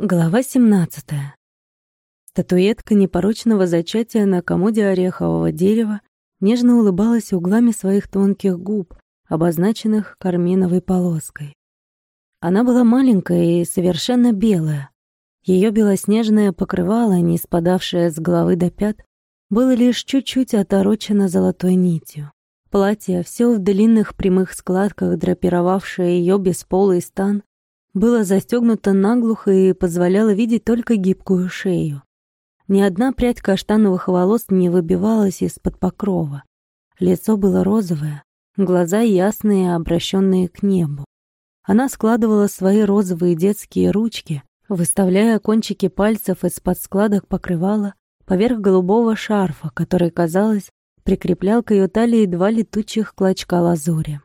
Глава 17. Статуэтка непорочного зачатия на комоде орехового дерева нежно улыбалась углами своих тонких губ, обозначенных карминовой полоской. Она была маленькая и совершенно белая. Ее белоснежное покрывало, не спадавшее с головы до пят, было лишь чуть-чуть оторочено золотой нитью. Платье, все в длинных прямых складках, драпировавшее ее бесполый стан, было застегнуто наглухо и позволяло видеть только гибкую шею. Ни одна прядь каштановых волос не выбивалась из-под покрова. Лицо было розовое, глаза ясные, обращенные к небу. Она складывала свои розовые детские ручки, выставляя кончики пальцев из-под складок покрывала поверх голубого шарфа, который, казалось, прикреплял к ее талии два летучих клочка лазури.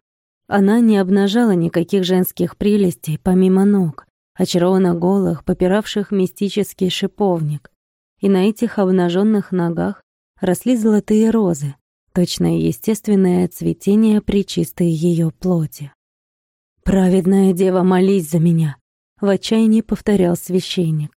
Она не обнажала никаких женских прелестей, помимо ног, очарованно голых, попиравших мистический шиповник. И на этих обнаженных ногах росли золотые розы, точное естественное цветение при чистой ее плоти. «Праведная дева, молись за меня!» — в отчаянии повторял священник.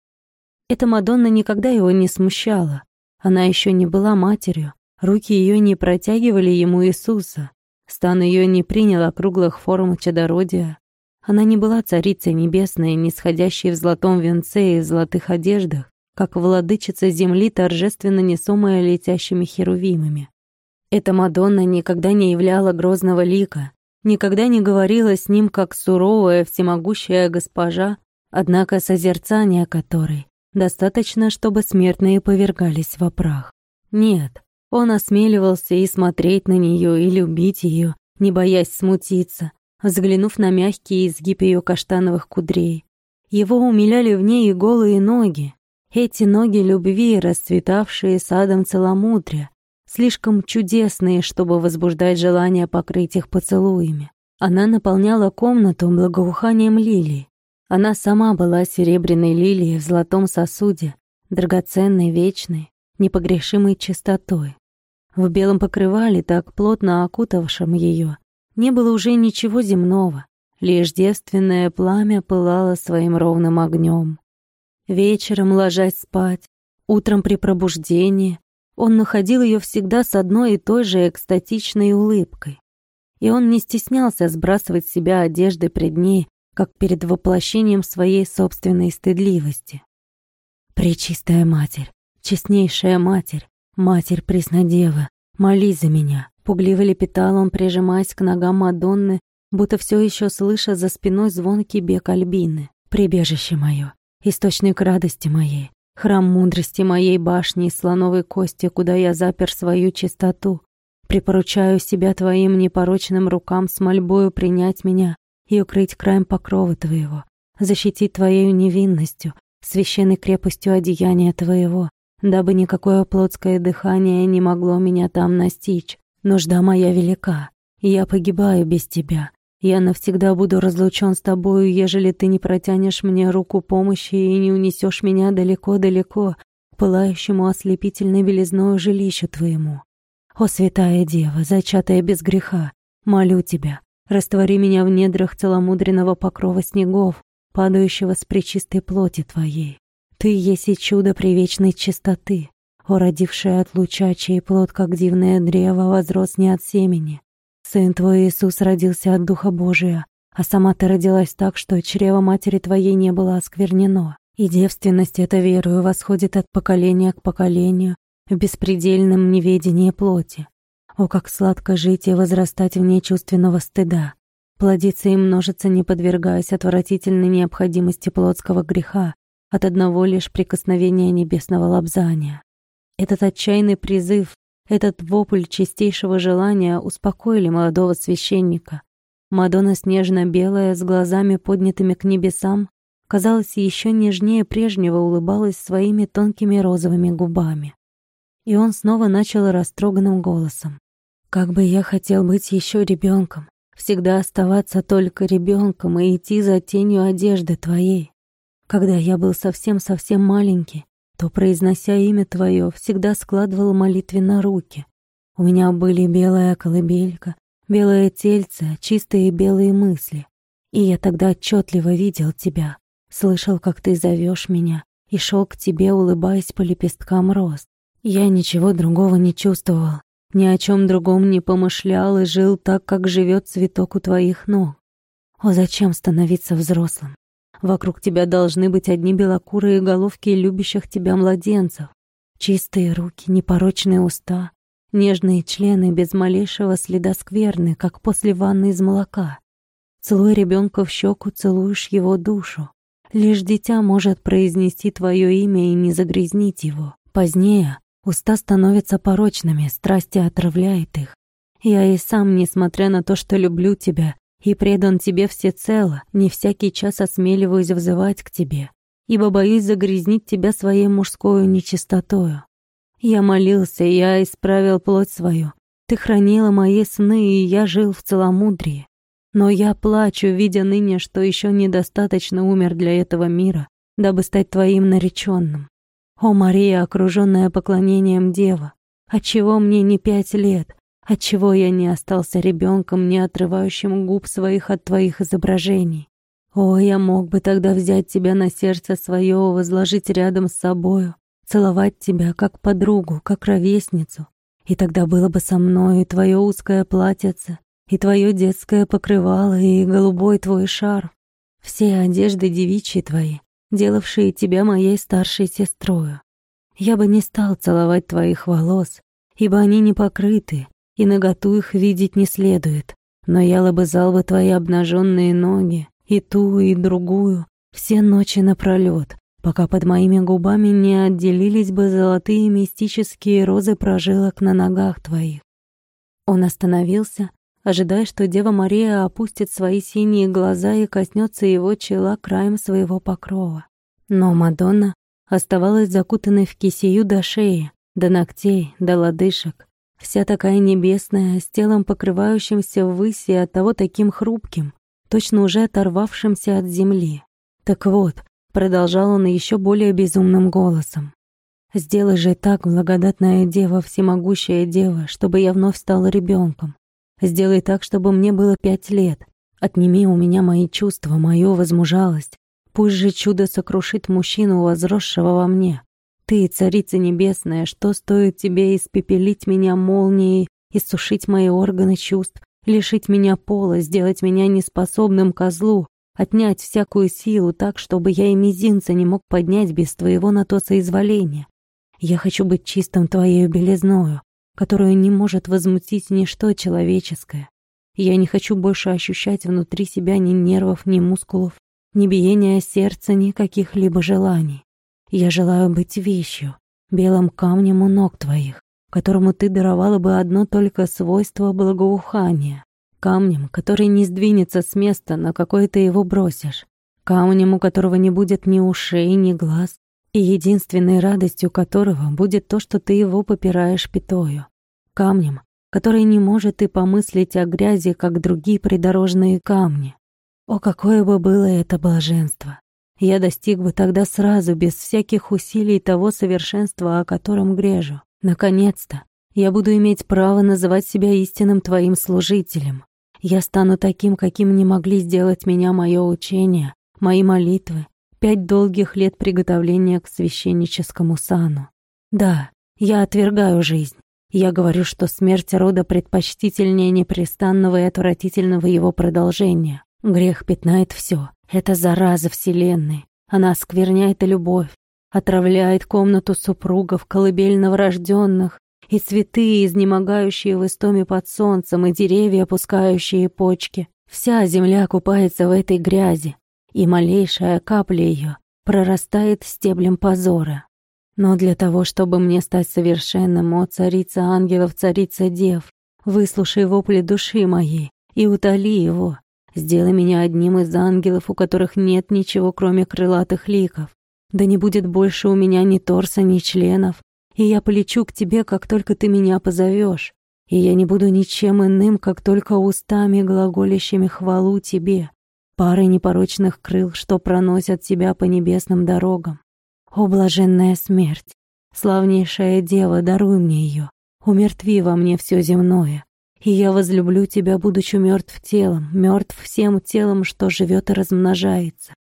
Эта Мадонна никогда его не смущала. Она еще не была матерью, руки ее не протягивали ему Иисуса, Стан ее не принял округлых форм чадородия. Она не была царицей небесной, не сходящей в золотом венце и золотых одеждах, как владычица земли, торжественно несомая летящими херувимами. Эта Мадонна никогда не являла грозного лика, никогда не говорила с ним, как суровая, всемогущая госпожа, однако созерцание которой достаточно, чтобы смертные повергались в прах. Нет, он осмеливался и смотреть на нее, и любить ее, не боясь смутиться, взглянув на мягкий изгиб ее каштановых кудрей. Его умиляли в ней и голые ноги, эти ноги любви, расцветавшие садом целомудрия, слишком чудесные, чтобы возбуждать желание покрыть их поцелуями. Она наполняла комнату благоуханием лилий. Она сама была серебряной лилией в золотом сосуде, драгоценной, вечной, непогрешимой чистотой. В белом покрывале, так плотно окутавшем ее, не было уже ничего земного, лишь девственное пламя пылало своим ровным огнем. Вечером, ложась спать, утром при пробуждении, он находил ее всегда с одной и той же экстатичной улыбкой. И он не стеснялся сбрасывать с себя одежды пред ней, как перед воплощением своей собственной стыдливости. «Пречистая Матерь, Честнейшая Матерь, Матерь Преснодева, молись за меня!» Пугливо лепетал он, прижимаясь к ногам Мадонны, будто все еще слыша за спиной звонкий бег Альбины. «Прибежище мое, источник радости моей, храм мудрости моей башни из слоновой кости, куда я запер свою чистоту. Припоручаю себя твоим непорочным рукам с мольбою принять меня и укрыть краем покрова твоего, защитить твоей невинностью, священной крепостью одеяния твоего, дабы никакое плотское дыхание не могло меня там настичь. Нужда моя велика, я погибаю без тебя. Я навсегда буду разлучен с тобою, ежели ты не протянешь мне руку помощи и не унесешь меня далеко-далеко пылающему ослепительной белизною жилищу твоему. О, святая дева, зачатая без греха, молю тебя, раствори меня в недрах целомудренного покрова снегов, падающего с пречистой плоти твоей. Ты есть и чудо привечной чистоты, о, родившая от луча, чей плод, как дивное древо, возрос не от семени. Сын твой Иисус родился от Духа Божия, а сама ты родилась так, что чрево матери твоей не было осквернено. И девственность эта, верую, восходит от поколения к поколению в беспредельном неведении плоти. О, как сладко жить и возрастать вне чувственного стыда, плодиться и множиться, не подвергаясь отвратительной необходимости плотского греха, от одного лишь прикосновения небесного лобзания. Этот отчаянный призыв, этот вопль чистейшего желания успокоили молодого священника. Мадонна снежно-белая, с глазами поднятыми к небесам, казалось, еще нежнее прежнего улыбалась своими тонкими розовыми губами. И он снова начал растроганным голосом. «Как бы я хотел быть еще ребенком, всегда оставаться только ребенком и идти за тенью одежды твоей. Когда я был совсем-совсем маленький, то, произнося имя Твое, всегда складывал молитвы на руки. У меня были белая колыбелька, белое тельце, чистые белые мысли. И я тогда отчетливо видел Тебя, слышал, как ты зовешь меня, и шел к тебе, улыбаясь по лепесткам роз. Я ничего другого не чувствовал, ни о чем другом не помышлял и жил так, как живет цветок у твоих ног. О, зачем становиться взрослым? Вокруг тебя должны быть одни белокурые головки любящих тебя младенцев, чистые руки, непорочные уста, нежные члены без малейшего следа скверны, как после ванны из молока. Целуя ребенка в щеку, целуешь его душу. Лишь дитя может произнести твое имя и не загрязнить его. Позднее уста становятся порочными, страсти отравляет их. Я и сам, несмотря на то, что люблю тебя и предан тебе всецело, не всякий час осмеливаюсь взывать к тебе, ибо боюсь загрязнить тебя своей мужской нечистотою. Я молился, я исправил плоть свою. Ты хранила мои сны, и я жил в целомудрии. Но я плачу, видя ныне, что еще недостаточно умер для этого мира, дабы стать твоим нареченным. О, Мария, окруженная поклонением Дева, отчего мне не пять лет, отчего я не остался ребенком, не отрывающим губ своих от твоих изображений? О, я мог бы тогда взять тебя на сердце свое, возложить рядом с собою, целовать тебя как подругу, как ровесницу. И тогда было бы со мной и твое узкое платьице, и твое детское покрывало, и голубой твой шар. Все одежды девичьи твои, делавшие тебя моей старшей сестрою. Я бы не стал целовать твоих волос, ибо они не покрыты, и наготу их видеть не следует. Но я лобызал бы твои обнаженные ноги, и ту, и другую, все ночи напролет, пока под моими губами не отделились бы золотые мистические розы прожилок на ногах твоих. Он остановился, ожидая, что Дева Мария опустит свои синие глаза и коснется его чела краем своего покрова. Но Мадонна оставалась закутанной в кисею до шеи, до ногтей, до лодыжек, вся такая небесная, с телом покрывающимся ввысь и оттого таким хрупким, точно уже оторвавшимся от земли. Так вот, Продолжал он еще более безумным голосом. «Сделай же так, благодатная дева, всемогущая дева, чтобы я вновь стала ребенком. Сделай так, чтобы мне было пять лет. Отними у меня мои чувства, мою возмужалость. Пусть же чудо сокрушит мужчину, возросшего во мне. Ты, царица небесная, что стоит тебе испепелить меня молнией, иссушить мои органы чувств, лишить меня пола, сделать меня неспособным козлу, отнять всякую силу так, чтобы я и мизинца не мог поднять без твоего на то соизволения. Я хочу быть чистым твоею белизною, которую не может возмутить ничто человеческое. Я не хочу больше ощущать внутри себя ни нервов, ни мускулов, ни биения сердца, ни каких-либо желаний. Я желаю быть вещью, белым камнем у ног твоих, которому ты даровала бы одно только свойство благоухания камнем, который не сдвинется с места, на какой ты его бросишь, камнем, у которого не будет ни ушей, ни глаз, и единственной радостью которого будет то, что ты его попираешь пятою, камнем, который не может и помыслить о грязи, как другие придорожные камни. О, какое бы было это блаженство! Я достиг бы тогда сразу, без всяких усилий того совершенства, о котором грежу. Наконец-то я буду иметь право называть себя истинным твоим служителем. Я стану таким, каким не могли сделать меня мое учение, мои молитвы, пять долгих лет приготовления к священническому сану. Да, я отвергаю жизнь. Я говорю, что смерть рода предпочтительнее непрестанного и отвратительного его продолжения. Грех пятнает все. Это зараза вселенной. Она оскверняет любовь, отравляет комнату супругов, колыбель новорожденных, и цветы, изнемогающие в истоме под солнцем, и деревья, опускающие почки. Вся земля купается в этой грязи, и малейшая капля ее прорастает стеблем позора. Но для того, чтобы мне стать совершенным, о царица ангелов, царица дев, выслушай вопли души моей и утоли его. Сделай меня одним из ангелов, у которых нет ничего, кроме крылатых ликов. Да не будет больше у меня ни торса, ни членов, и я полечу к тебе, как только ты меня позовешь, и я не буду ничем иным, как только устами, глаголящими хвалу тебе, парой непорочных крыл, что проносят тебя по небесным дорогам. О, блаженная смерть! Славнейшая дева, даруй мне ее, умертви во мне все земное, и я возлюблю тебя, будучи мертв телом, мертв всем телом, что живет и размножается.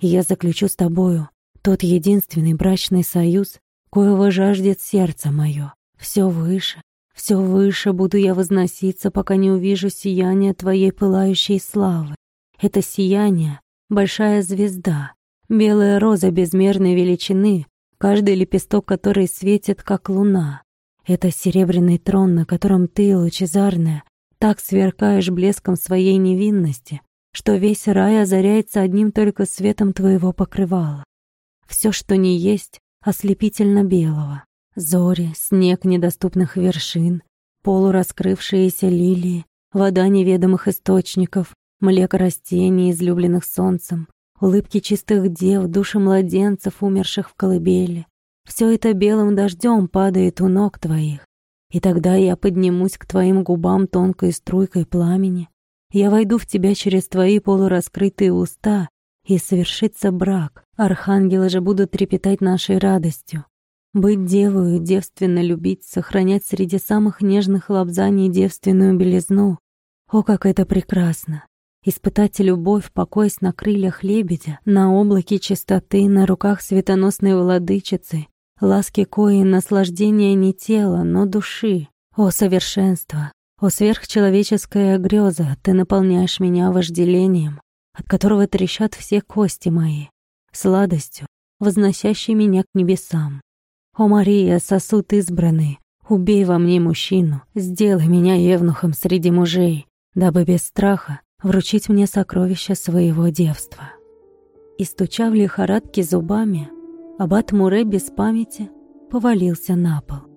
и я заключу с тобою тот единственный брачный союз, коего жаждет сердце мое. Все выше, все выше буду я возноситься, пока не увижу сияние твоей пылающей славы. Это сияние — большая звезда, белая роза безмерной величины, каждый лепесток которой светит, как луна. Это серебряный трон, на котором ты, лучезарная, так сверкаешь блеском своей невинности, что весь рай озаряется одним только светом твоего покрывала. Все, что не есть, ослепительно белого. Зори, снег недоступных вершин, полураскрывшиеся лилии, вода неведомых источников, млеко растений, излюбленных солнцем, улыбки чистых дев, души младенцев, умерших в колыбели. Все это белым дождем падает у ног твоих. И тогда я поднимусь к твоим губам тонкой струйкой пламени. Я войду в тебя через твои полураскрытые уста, и совершится брак. Архангелы же будут трепетать нашей радостью. Быть девою, девственно любить, сохранять среди самых нежных лобзаний девственную белизну. О, как это прекрасно! Испытать любовь, покоясь на крыльях лебедя, на облаке чистоты, на руках светоносной владычицы, ласки кои, наслаждение не тела, но души. О, совершенство! О, сверхчеловеческая греза, ты наполняешь меня вожделением, от которого трещат все кости мои, сладостью, возносящей меня к небесам. «О, Мария, сосуд избранный, убей во мне мужчину, сделай меня евнухом среди мужей, дабы без страха вручить мне сокровища своего девства». И, стуча в лихорадке зубами, аббат Муре без памяти повалился на пол.